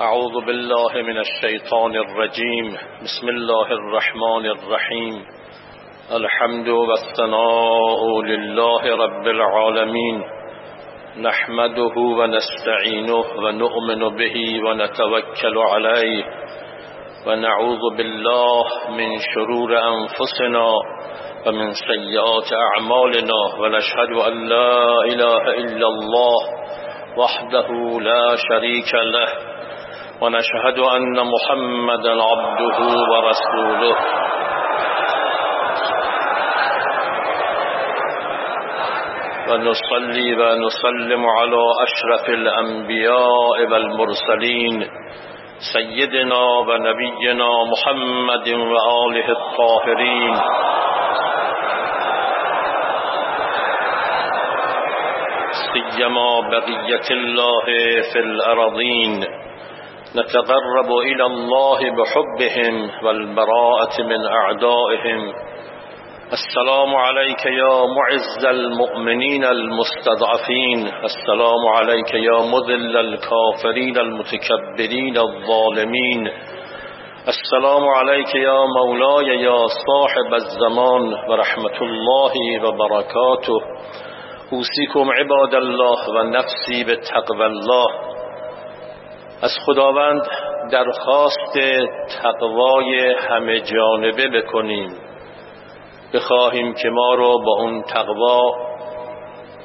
أعوذ بالله من الشيطان الرجيم. بسم الله الرحمن الرحيم. الحمد والثناء لله رب العالمين. نحمده ونستعينه ونؤمن به ونتوكل عليه. ونعوذ بالله من شرور أنفسنا ومن سيئات أعمالنا. ونشهد أن لا إله إلا الله وحده لا شريك له. ونشهد أن محمدا عبده ورسوله. ونصلي ونسلم على أشرف الأنبياء والمرسلين سيدنا ونبينا محمد وآله الطاهرين. سيما بقية الله في الأرضين نتقرب إلى الله بحبهم والبراءة من أعدائهم. السلام عليك يا معز المؤمنين المستضعفين. السلام عليك يا مذل الكافرين المتكبرين الظالمين. السلام عليك يا مولاي يا صاحب الزمان ورحمة الله وبركاته. أوصيكم عباد الله ونفسي بتقوى الله. از خداوند درخواست تقوای همه جانبه بکنیم. بخواهیم که ما رو با اون تقوا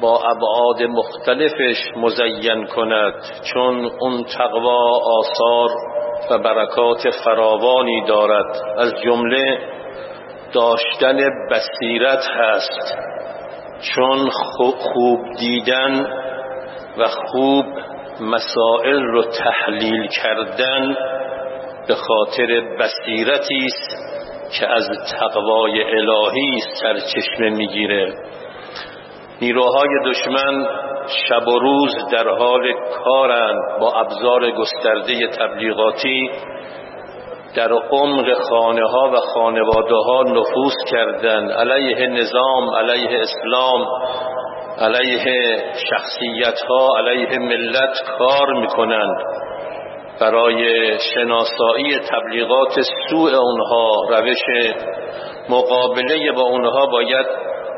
با ابعاد مختلفش مزین کند چون اون تقوا آثار و برکات فراوانی دارد. از جمله داشتن بصیرت هست چون خوب دیدن و خوب مسائل رو تحلیل کردن به خاطر بصیرتی است که از تقوای الهی سرچشمه می‌گیره. نیروهای دشمن شب و روز در حال کارند با ابزار گسترده تبلیغاتی. در عمق خانه ها و خانواده ها نفوذ کردن. علیه نظام علیه اسلام علیه شخصیت ها علیه ملت کار می‌کنند برای شناسایی تبلیغات سوء اونها روش مقابله با اونها باید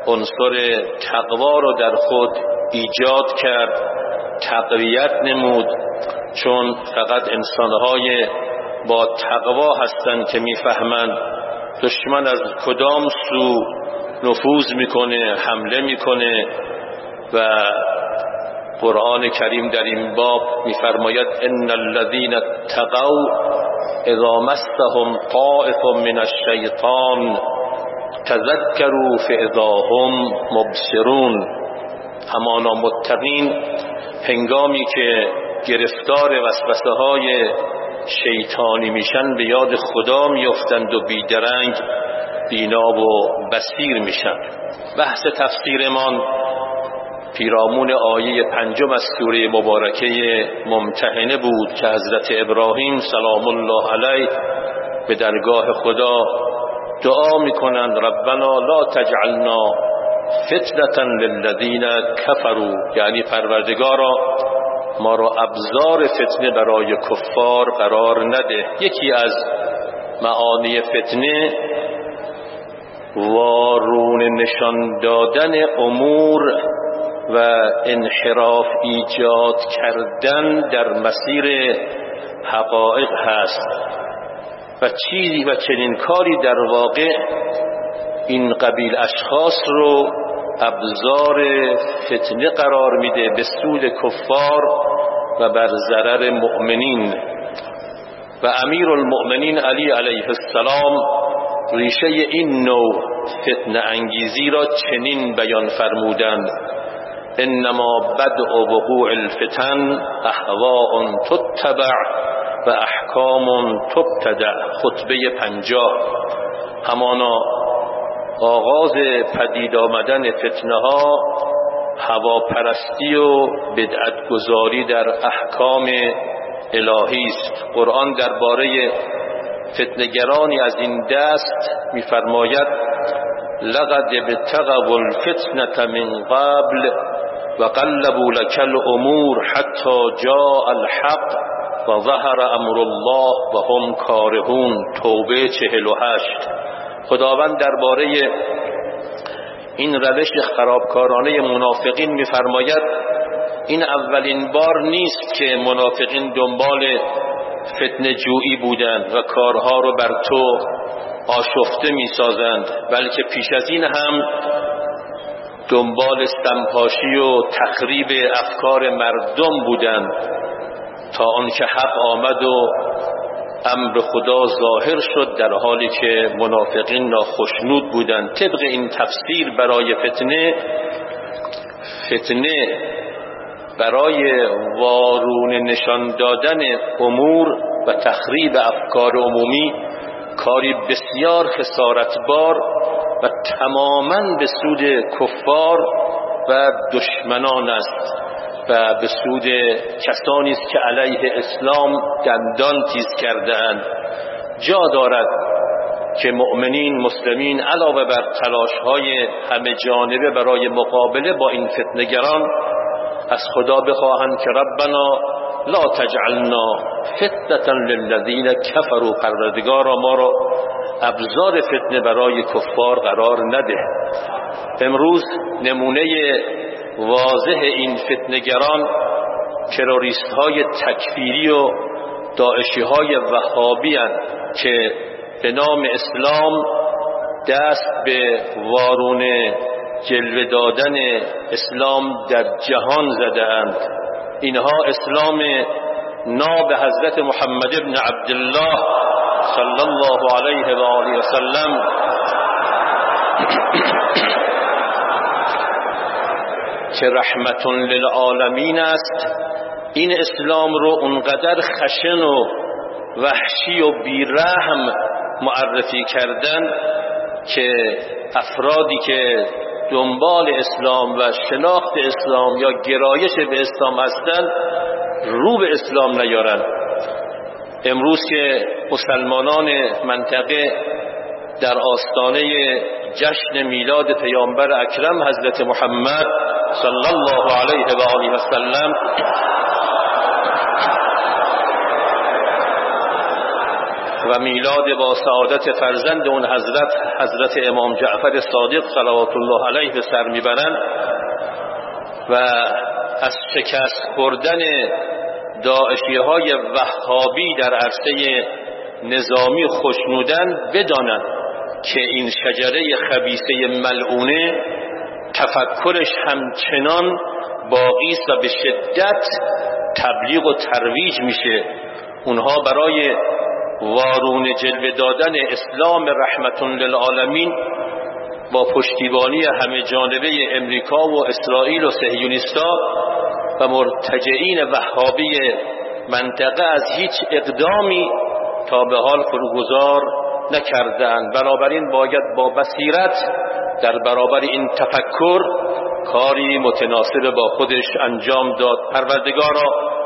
عنصر تقوا رو در خود ایجاد کرد تقویت نمود چون فقط انسانهای با تقوا هستند که می‌فهمند دشمن از کدام سو نفوذ می‌کنه حمله می‌کنه. و قرآن کریم در این باب میفرماید ان الذين اتقوا اذا مسهم طائف من الشیطان تذكروا فاذا هم مبصرون. همانا متقین هنگامی که گرفتار وسوسه های شیطانی میشن به یاد خدا میفتند و بیدرنگ بینا و بسیر میشن. بحث تفسیرمان پیرامون آیه پنجم از سوره مبارکه ممتحنه بود که حضرت ابراهیم سلام الله علیه به درگاه خدا دعا می‌کنند ربنا لا تجعلنا فتنة للذین کفروا. یعنی پروردگارا ما را ابزار فتنه برای کفار قرار نده. یکی از معانی فتنه وارون نشان دادن امور و انحراف ایجاد کردن در مسیر حقایق هست. و چیزی و چنین کاری در واقع این قبیل اشخاص رو ابزار فتنه قرار میده به سود کفار و بر ضرر مؤمنین. و امیر المؤمنین علی علیه السلام ریشه این نوع فتنه انگیزی را چنین بیان فرمودند. انما بدء وقوع الفتن احواء تتبع و احکام تبتدع. خطبه پنجاه. همانا آغاز پدید آمدن فتنه ها هواپرستی و بدعت گذاری در احکام الهی است. قرآن درباره فتنگرانی از این دست میفرماید لقد ابتغوا الفتنة من قبل وقلبوا لك الامور حتى جاء الحق و ظهر امر الله و هم کارهون توبه چهل و هشت. خداوند درباره این روش خرابکارانه منافقین میفرماید این اولین بار نیست که منافقین دنبال فتنه جویی بودند و کارها رو بر تو آشفته می‌سازند بلکه پیش از این هم دنبال سمپاشی و تخریب افکار مردم بودند تا آنکه حق آمد و امر خدا ظاهر شد در حالی که منافقین ناخشنود بودند طبق این تفسیر برای فتنه فتنه برای وارون نشان دادن امور و تخریب افکار عمومی کاری بسیار خسارتبار و تماما به سود کفار و دشمنان است و به سود کسانی است که علیه اسلام دندان تیز کردهاند. جا دارد که مؤمنین مسلمین علاوه بر تلاش های همه جانبه برای مقابله با این فتنگران از خدا بخواهند که ربنا لا تجعلنا فتنة للذین کفروا پروردگارا ما را ابزار فتنه برای کفار قرار نده. امروز نمونه واضح این فتنگران تروریست های تکفیری و داعشی های وهابی که به نام اسلام دست به وارون جلوه دادن اسلام در جهان زده اند. اینها اسلام ناب حضرت محمد ابن عبدالله صلی الله علیه و آله و سلم که رحمت للعالمین است. این اسلام رو اونقدر خشن و وحشی و بیرحم معرفی کردن که افرادی که دنبال اسلام و شناخت اسلام یا گرایش به اسلام هستند رو به اسلام نیارن. امروز که مسلمانان منطقه در آستانه جشن میلاد پیامبر اکرم حضرت محمد صلی الله علیه و آله و سلم. و میلاد با سعادت فرزند اون حضرت حضرت امام جعفر صادق صلوات الله علیه به سر می‌برند و از شکست خوردن داعشی های وهابی در عرصه نظامی خوشنودن بدانند که این شجره خبیسه ملعونه تفکرش همچنان باقی است و به شدت تبلیغ و ترویج میشه. اونها برای وارون جلوه دادن اسلام رحمت للعالمین با پشتیبانی همه جانبه امریکا و اسرائیل و سهیونیستا و مرتجعین وهابی منطقه از هیچ اقدامی تا به حال فروگذار نکردند بنابراین باید با بصیرت در برابر این تفکر کاری متناسب با خودش انجام داد. پروردگارا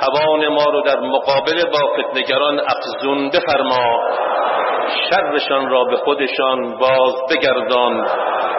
توان ما رو در مقابله با فتنگران افزون بفرما. شرشان را به خودشان باز بگردان.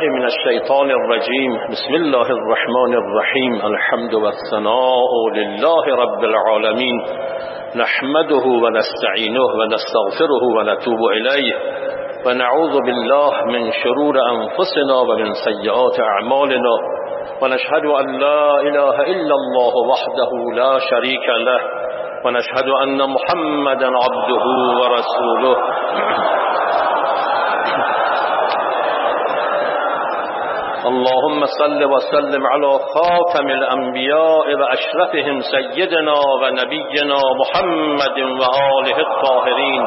بالله من الشيطان الرجيم. بسم الله الرحمن الرحيم. الحمد والثناء لله رب العالمين. نحمده ونستعينه ونستغفره ونتوب إليه. ونعوذ بالله من شرور أنفسنا ومن سيئات أعمالنا. ونشهد أن لا إله إلا الله وحده لا شريك له. ونشهد أن محمدا عبده ورسوله. اللهم صل وسلم على خاتم الأنبياء واشرفهم سيدنا ونبينا محمد وآله الطاهرين.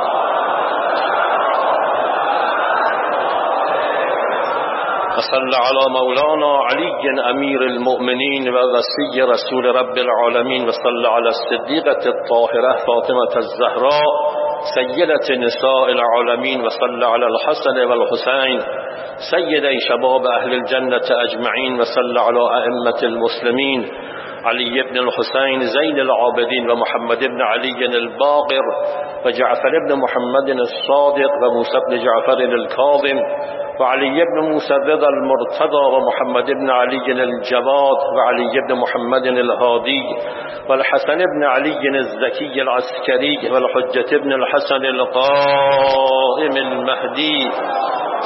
وصل على مولانا علي أمير المؤمنين ووصي رسول رب العالمين. وصل على الصديقة الطاهرة فاطمة الزهراء سيدة نساء العالمين. وصل على الحسن والحسين سيدي شباب أهل الجنة أجمعين وصل على أئمة المسلمين علي بن الحسين زين العابدين ومحمد بن علي الباقر وجعفر بن محمد الصادق وموسى بن جعفر الكاظم وعلي بن موسى الرضا المرتضى ومحمد بن علي الجواد وعلي بن محمد الهادي والحسن بن علي الزكي العسكري والحجة بن الحسن القائم المهدي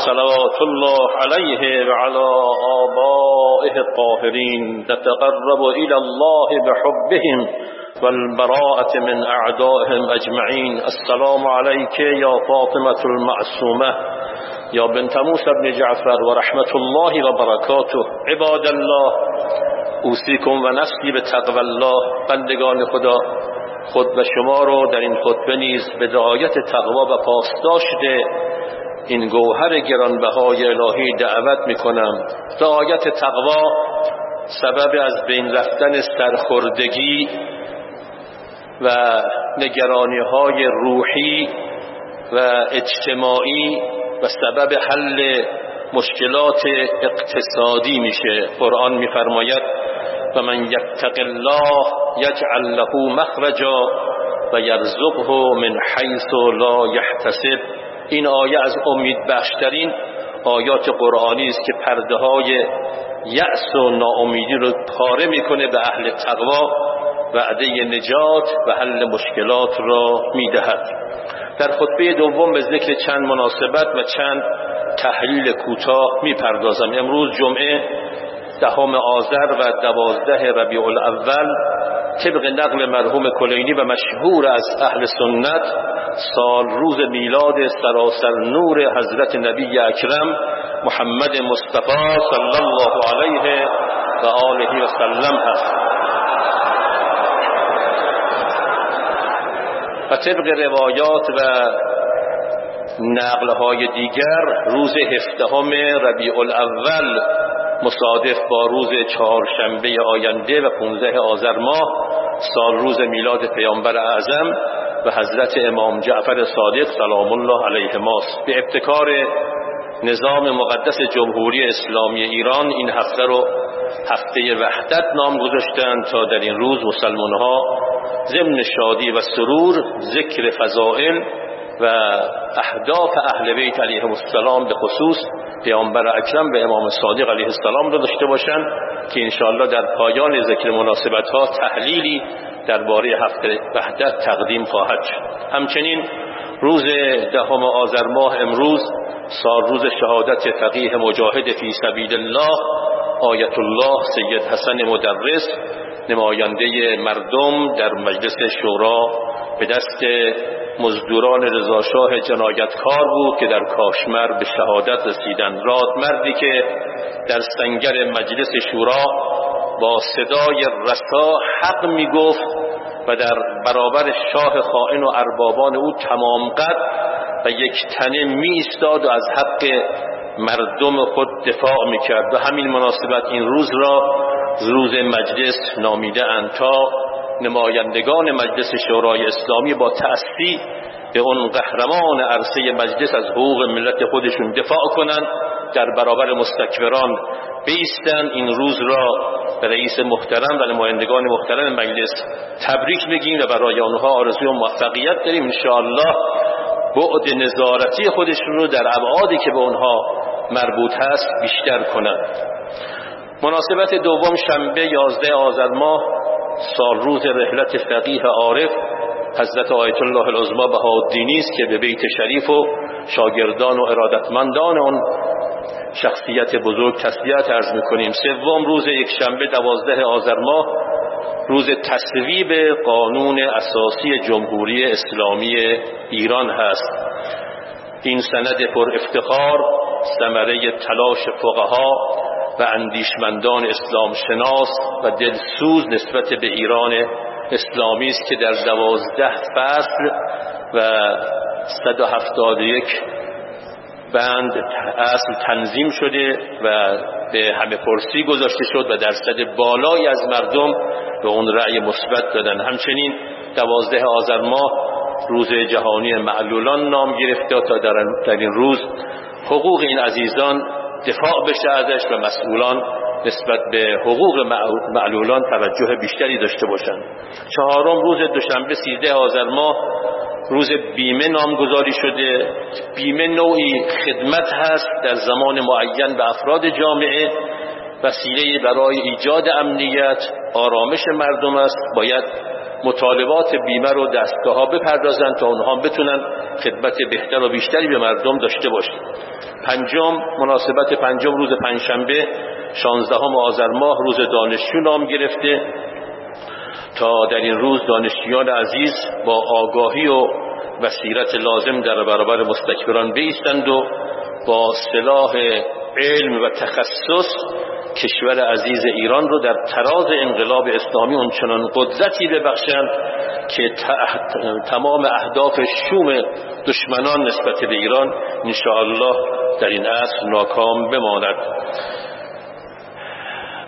صلوات الله عليه وعلى آبائه الطاهرين نتقرب إلى الله بحبهم والبراءة من أعدائهم أجمعين السلام عليك يا فاطمة المعصومة یا بنت موسى بن جعفر و رحمت الله و برکاته عباد الله اوسیکم و نفسی به تقوی الله. بندگان خدا خود و شما رو در این خطبه نیز به دعایت تقوا و پاسداشت این گوهر گرانبهای الهی دعوت می‌کنم. دعایت تقوا سبب از بین رفتن سرخوردگی و نگرانی های روحی و اجتماعی و سبب حل مشکلات اقتصادی میشه. قرآن میفرماید و من یتق الله یجعل له مخرجا و یرزقه من حیث لا یحتسب. این آیه از امید بخشترین آیات قرآنی است که پرده های یأس و ناامیدی رو پاره می‌کنه به اهل تقوا وعده نجات و حل مشکلات را می‌دهد. در خطبه دوم به ذکر چند مناسبت و چند تحلیل کوتاه می‌پردازم. امروز جمعه دهم آذر و دوازده ربیع الاول طبق نقل مرحوم کلینی و مشهور از اهل سنت سال روز میلاد سراسر نور حضرت نبی اکرم محمد مصطفی صلی الله علیه و آله و سلم هست. و طبق روایات و نقلهای دیگر روز هفدهم ربیع الاول مصادف با روز چهارشنبه آینده و 15 آذر ماه سال روز میلاد پیامبر اعظم و حضرت امام جعفر صادق سلام الله علیه ماست. به ابتکار نظام مقدس جمهوری اسلامی ایران این هفته رو هفته وحدت نام گذاشتند تا در این روز مسلمان ها ضمن شادی و سرور ذکر فضائل و اهداف اهل بیت علیه السلام به خصوص پیامبر اکرم به امام صادق علیه السلام را داشته باشند. که انشاءالله در پایان ذکر مناسبت ها تحلیلی درباره هفته وحدت تقدیم خواهد شد. همچنین روز دهم آذر ماه امروز سال روز شهادت فقیه مجاهد فی سبیل الله آیت الله سید حسن مدرس نماینده مردم در مجلس شورا به دست مزدوران رضاشاه جنایتکار بود که در کاشمر به شهادت رسیدن. راد مردی که در سنگر مجلس شورا با صدای رسا حق می گفت و در برابر شاه خائن و اربابان او تمام قد و یک تنه می ایستاد و از حق مردم خود دفاع می کرد و همین مناسبت این روز را روز مجلس نامیده اند تا نمایندگان مجلس شورای اسلامی با تأثیر به اون قهرمان عرصه مجلس از حقوق ملت خودشون دفاع کنند در برابر مستکبران بیستن. این روز را به رئیس محترم و نمایندگان محترم مجلس تبریک بگیم و برای آنها آرزوی موفقیت داریم. انشاءالله بعد نظارتی خودشون رو در ابعادی که به آنها مربوط هست بیشتر کنند مناسبت دوم شنبه یازده آذر ماه سال روز رحلت فقیه عارف حضرت آیت الله العظما بهاءالدینی است که به بیت شریف و شاگردان و ارادتمندان اون شخصیت بزرگ تسلیت ارز می‌کنیم. سوم روز یک شنبه دوازده آذر ماه روز تصویب قانون اساسی جمهوری اسلامی ایران هست. این سند پر افتخار ثمره تلاش فقها و اندیشمندان اسلام شناس و دلسوز نسبت به ایران اسلامی است که در دوازده فصل و 171 بند اصل تنظیم شده و به همه پرسی گذاشته شد و درصد بالایی از مردم به اون رأی مثبت دادن. همچنین دوازده آذر ماه روز جهانی معلولان نام گرفته تا در این روز حقوق این عزیزان دفاع بشه ازش و مسئولان نسبت به حقوق معلولان توجه بیشتری داشته باشند. چهارم روز دوشنبه سیزده آذر ماه روز بیمه نامگذاری شده. بیمه نوعی خدمت هست در زمان معین به افراد جامعه. وسیله برای ایجاد امنیت آرامش مردم است. باید مطالبات بیمه رو دستگاه ها بپردازند تا اونها بتونن خدمت بهتر و بیشتری به مردم داشته باشند پنجم مناسبت پنجم روز پنجشنبه شانزدهم آذر ماه روز دانشجو نام گرفته. تا در این روز دانشجویان عزیز با آگاهی و بصیرت لازم در برابر مستکبران بیستند و با سلاح علم و تخصص کشور عزیز ایران رو در تراز انقلاب اسلامی اونچنان قدرتی ببخشند که تمام اهداف شوم دشمنان نسبت به ایران انشاءالله در این عصر ناکام بماند.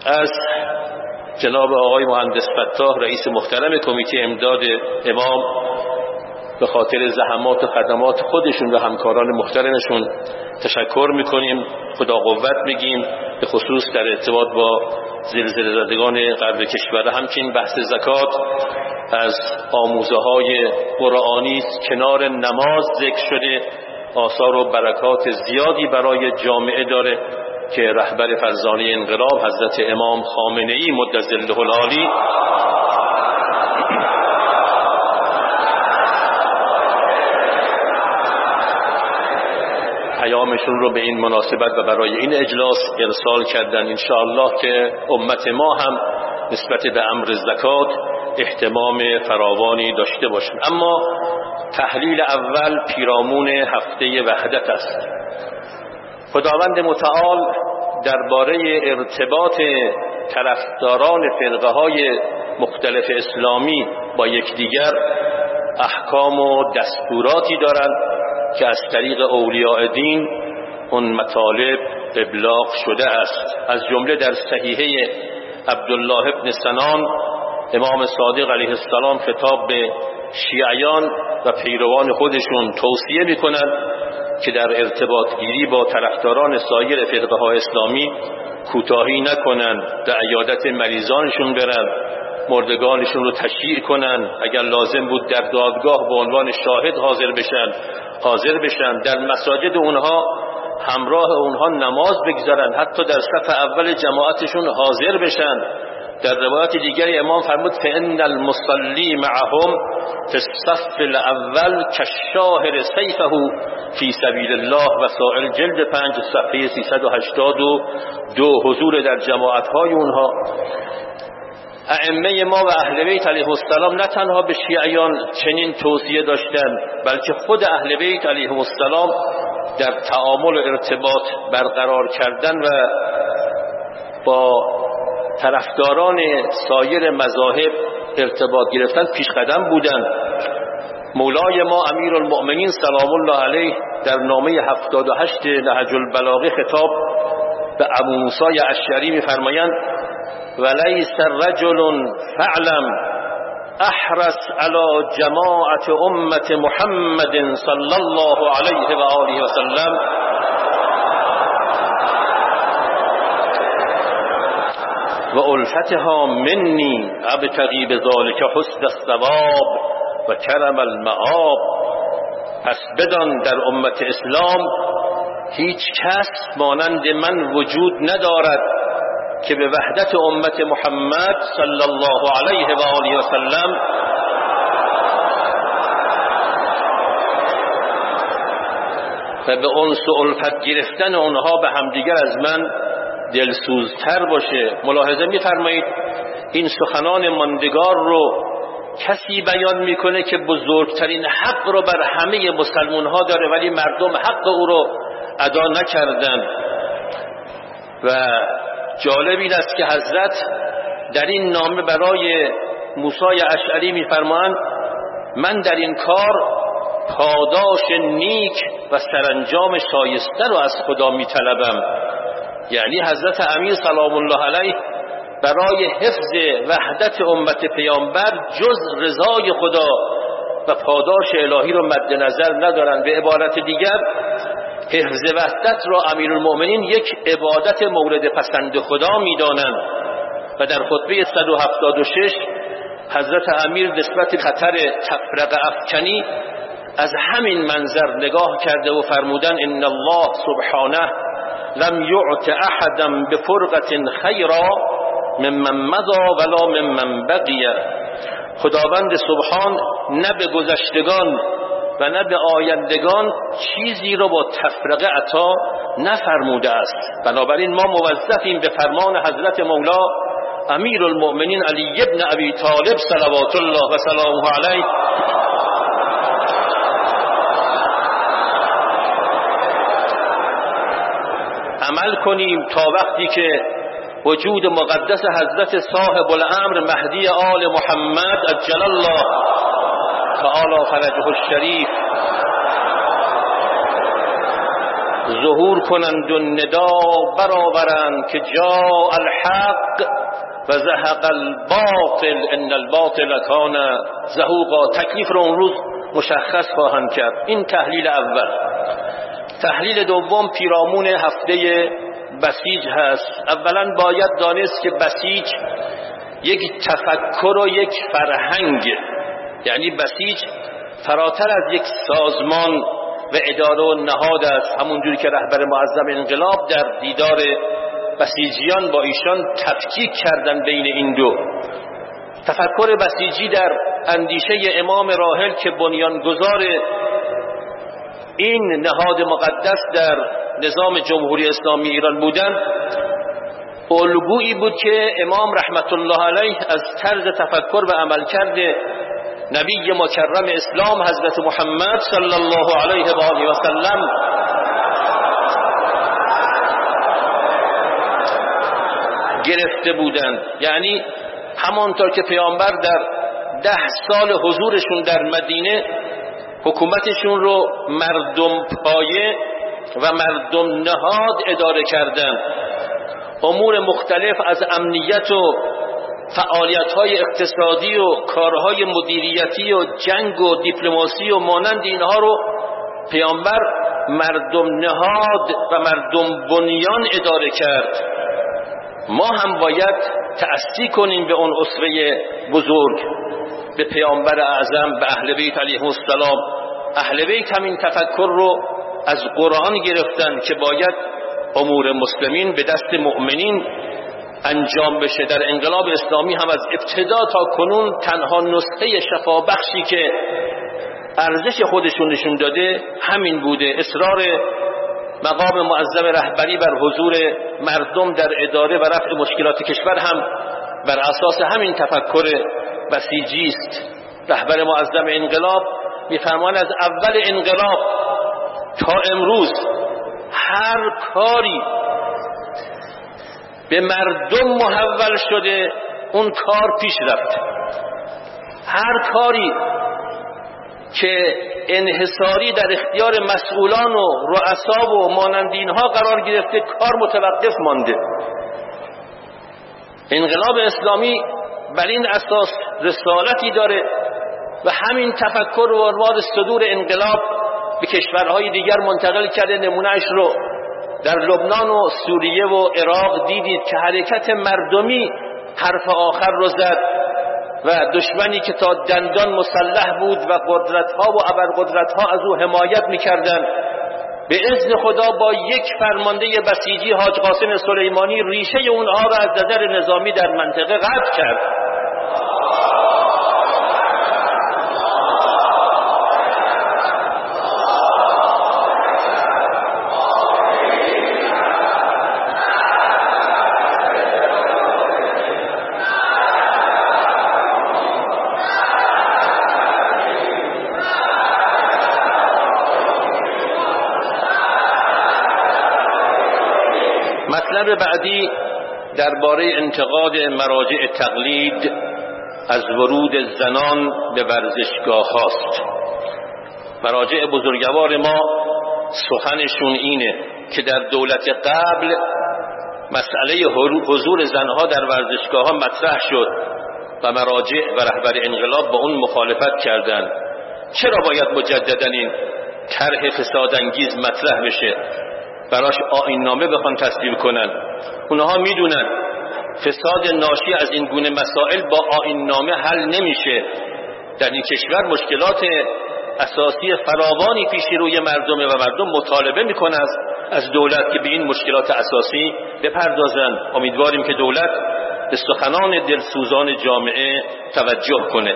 از جناب آقای مهندس فتاح رئیس محترم کمیته امداد امام به خاطر زحمات و خدمات خودشون و همکاران محترمشون تشکر می‌کنیم. خدا قوت میگیم به خصوص در ارتباط با زلزله زدگان غرب کشور. همچنین بحث زکات از آموزه های قرآنی کنار نماز ذکر شده. آثار و برکات زیادی برای جامعه داره که رهبر فرزانه انقلاب حضرت امام خامنه ای مدزله العالی پیامشون رو به این مناسبت و برای این اجلاس ارسال کردن انشاءالله که امت ما هم نسبت به امر زکات احتمام فراوانی داشته باشند اما تحلیل اول پیرامون هفته وحدت است. خداوند متعال درباره ارتباط طرفداران فرقه های مختلف اسلامی با یکدیگر احکام و دستوراتی دارند. که از طریق اولیاء دین اون مطالب ابلاغ شده است. از جمله در صحیحه عبدالله ابن سنان امام صادق علیه السلام خطاب به شیعیان و پیروان خودشون توصیه می‌کنند که در ارتباط گیری با طرفداران سایر فرقه های اسلامی کوتاهی نکنند در عیادت مریضانشون برند. مردگانشون رو تشییع کنند اگر لازم بود در دادگاه به عنوان شاهد حاضر بشن حاضر بشن. در مساجد اونها همراه اونها نماز بگذارن. حتی در صف اول جماعتشون حاضر بشن. در روایت دیگری امام فرمود فان المصلی معهم فی الصف الاول کالشاهر سیفه فی سبیل الله و سائل جلد پنج صفحه 382 حضور در جماعت های اونها. ائمه ما و اهل بیت علیه السلام نه تنها به شیعیان چنین توصیه داشتند بلکه خود اهل بیت علیه السلام در تعامل و ارتباط برقرار کردن و با طرفداران سایر مذاهب ارتباط گرفتن پیش قدم بودند. مولای ما امیر المؤمنین سلام الله علیه در نامه 78 نهج البلاغه خطاب به ابو موسی اشعری میفرمایند وليس رجل فعلم احرس على جماعة امة محمد صلى الله عليه وآله وسلم. و مني ابتغي بذلك حسن الثواب و کرم المعاب پس بدان در امت اسلام هیچ کس مانند من وجود ندارد. که به وحدت امت محمد صلی الله علیه و آله و سلم و به انس و الفت گرفتن اونها به همدیگر از من دلسوزتر باشه. ملاحظه میفرمایید این سخنان ماندگار رو کسی بیان می‌کنه که بزرگترین حق رو بر همه مسلمون ها داره ولی مردم حق او رو ادا نکردن. و جالب این است که حضرت در این نامه برای موسی اشعری میفرمایند من در این کار پاداش نیک و سرانجام شایسته رو از خدا میطلبم. یعنی حضرت امیر سلام الله علیه برای حفظ وحدت امت پیامبر جز رضای خدا و پاداش الهی رو مد نظر ندارند. به عبارت دیگر حفظ وحدت را امیر المؤمنین یک عبادت مورد پسند خدا می‌دانند. و در خطبه 176 حضرت امیر نسبت خطر تفرق افکنی از همین منظر نگاه کرده و فرمودن ان الله سبحانه لم یعت احدا بفرقت خیرا ممن مضا ولا ممن بقی خداوند سبحان نه به گذشتگان و نه به آیندگان چیزی را با تفرقه عطا نفرموده است. بنابراین ما موظفیم به فرمان حضرت مولا امیر المؤمنین علی ابن ابی طالب صلوات الله و سلامه علیه. عمل کنیم تا وقتی که وجود مقدس حضرت صاحب الامر مهدی آل محمد اجل الله تعالی فرجه الشریف. ظهور کنند و ندا برآورند که جا الحق و زهق الباطل ان الباطل کان زهوقا تکلیف رو اون روز مشخص خواهند کرد. این تحلیل اول. تحلیل دوم پیرامون هفته بسیج هست. اولا باید دانست که بسیج یک تفکر و یک فرهنگ. یعنی بسیج فراتر از یک سازمان و اداره و نهاد است. همونجوری که رهبر معظم انقلاب در دیدار بسیجیان با ایشان تفکیک کردن بین این دو. تفکر بسیجی در اندیشه امام راحل که بنیانگذار این نهاد مقدس در نظام جمهوری اسلامی ایران بودند الگویی بود که امام رحمت الله علیه از طرز تفکر و عملکرد نبی مکرم اسلام حضرت محمد صلی الله علیه و آله و سلم گرفته بودند یعنی همانطور که پیامبر در ده سال حضورشون در مدینه حکومتشون رو مردم پایه و مردم نهاد اداره کردن. امور مختلف از امنیت و فعالیت های اقتصادی و کارهای مدیریتی و جنگ و دیپلماسی و مانند اینها رو پیامبر مردم نهاد و مردم بنیان اداره کرد. ما هم باید تأسی کنیم به اون اسوه بزرگ به پیامبر اعظم به اهل بیت علیه السلام. اهل بیت همین تفکر رو از قرآن گرفتن که باید امور مسلمین به دست مؤمنین انجام بشه. در انقلاب اسلامی هم از ابتدا تا کنون تنها نسخه شفا بخشی که ارزش خودشون نشون داده همین بوده. اصرار مقام معظم رهبری بر حضور مردم در اداره و رفع مشکلات کشور هم بر اساس همین تفکر بسیجی است. رهبر معظم انقلاب میفرمان از اول انقلاب تا امروز هر کاری به مردم محول شده اون کار پیش رفت هر کاری که انحصاری در اختیار مسئولان و رؤسا و مانندین ها قرار گرفته کار متوقف مانده. انقلاب اسلامی بر این اساس رسالتی داره و همین تفکر و عنوان صدور انقلاب به کشورهای دیگر منتقل کرده نمونهش رو در لبنان و سوریه و عراق دیدید که حرکت مردمی حرف آخر رو زد و دشمنی که تا دندان مسلح بود و قدرتها و ابرقدرتها از او حمایت می‌کردند. به اذن خدا با یک فرمانده بسیجی حاج قاسم سلیمانی ریشه اونها را از نظر نظامی در منطقه قطع کرد. مطلب بعدی درباره انتقاد مراجع تقلید از ورود زنان به ورزشگاه هاست. مراجع بزرگوار ما سخنشون اینه که در دولت قبل مسئله حضور زنها در ورزشگاه ها مطرح شد و مراجع و رهبر انقلاب با اون مخالفت کردند چرا باید مجددا این طرح فسادانگیز مطرح بشه؟ براش آین نامه بخوان تصویب کنن. اونها می‌دونن فساد ناشی از این گونه مسائل با آین نامه حل نمیشه. در این کشور مشکلات اساسی فراوانی پیش روی مردمه و مردم مطالبه می‌کنه از دولت که به این مشکلات اساسی بپردازند امیدواریم که دولت به سخنان دلسوزان جامعه توجه کنه.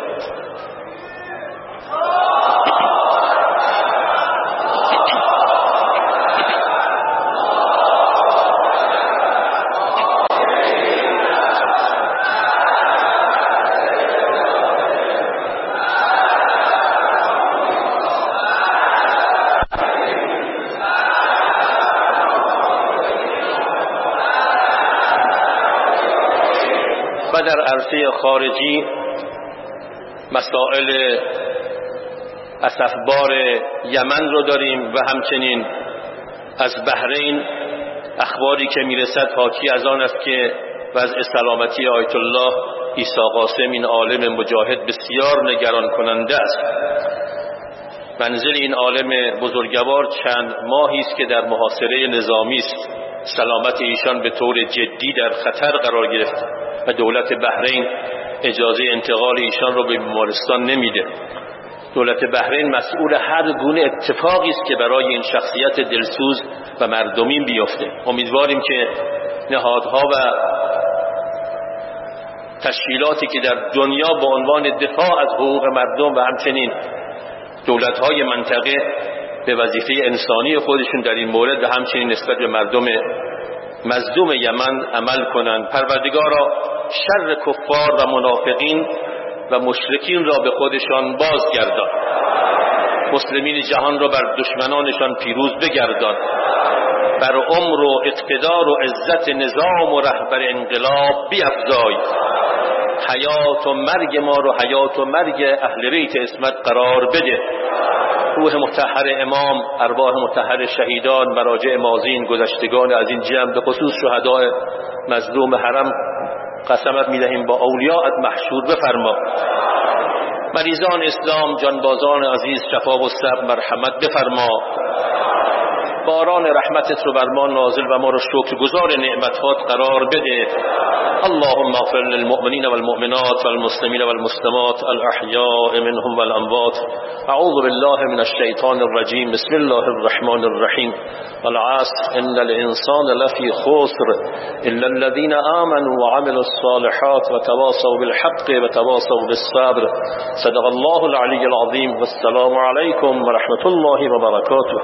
عرصه خارجی مسائل اسفبار یمن رو داریم و همچنین از بحرین اخباری که می‌رسد حاکی از آن است که وضع سلامتی آیت الله عیسی قاسم این عالم مجاهد بسیار نگران کننده است. منزل این عالم بزرگوار چند ماهی است که در محاصره نظامی است. سلامت ایشان به طور جدی در خطر قرار گرفت. و دولت بحرین اجازه انتقال ایشان را به بیمارستان نمیده. دولت بحرین مسئول هر گونه اتفاقی است که برای این شخصیت دلسوز و مردمین بیفته امیدواریم که نهادها و تشکیلاتی که در دنیا با عنوان دفاع از حقوق مردم و همچنین دولتهای منطقه به وظیفه انسانی خودشون در این مورد و همچنین نسبت به مردم مظلوم یمن عمل کنند. پروردگارا شر کفار و منافقین و مشرکین را به خودشان بازگردان. مسلمین جهان را بر دشمنانشان پیروز بگردان. بر عمر و اقتدار و عزت نظام و رهبر انقلاب بیفزای. حیات و مرگ ما رو حیات و مرگ اهل بیت اسمت قرار بده. روح متحر امام ارواح متحر شهیدان مراجع مازین گذشتگان از این جمع به خصوص شهداء مظلوم حرم قسمت می‌دهیم با اولیاءت محشور بفرما. مریضان اسلام جانبازان عزیز شفا و صبر مرحمت بفرما. باران رحمتت رو بر ما نازل و ما رو شکر گزار نعمتات قرار بده اللهم اغفر للمؤمنين والمؤمنات والمسلمين والمسلمات الأحياء منهم والأموات. أعوذ بالله من الشيطان الرجيم. بسم الله الرحمن الرحيم. والعصر إن الإنسان لفي خسر. إلا الذين آمنوا وعملوا الصالحات وتواصوا بالحق وتواصوا بالصبر. صدق الله العلي العظيم. والسلام عليكم ورحمة الله وبركاته.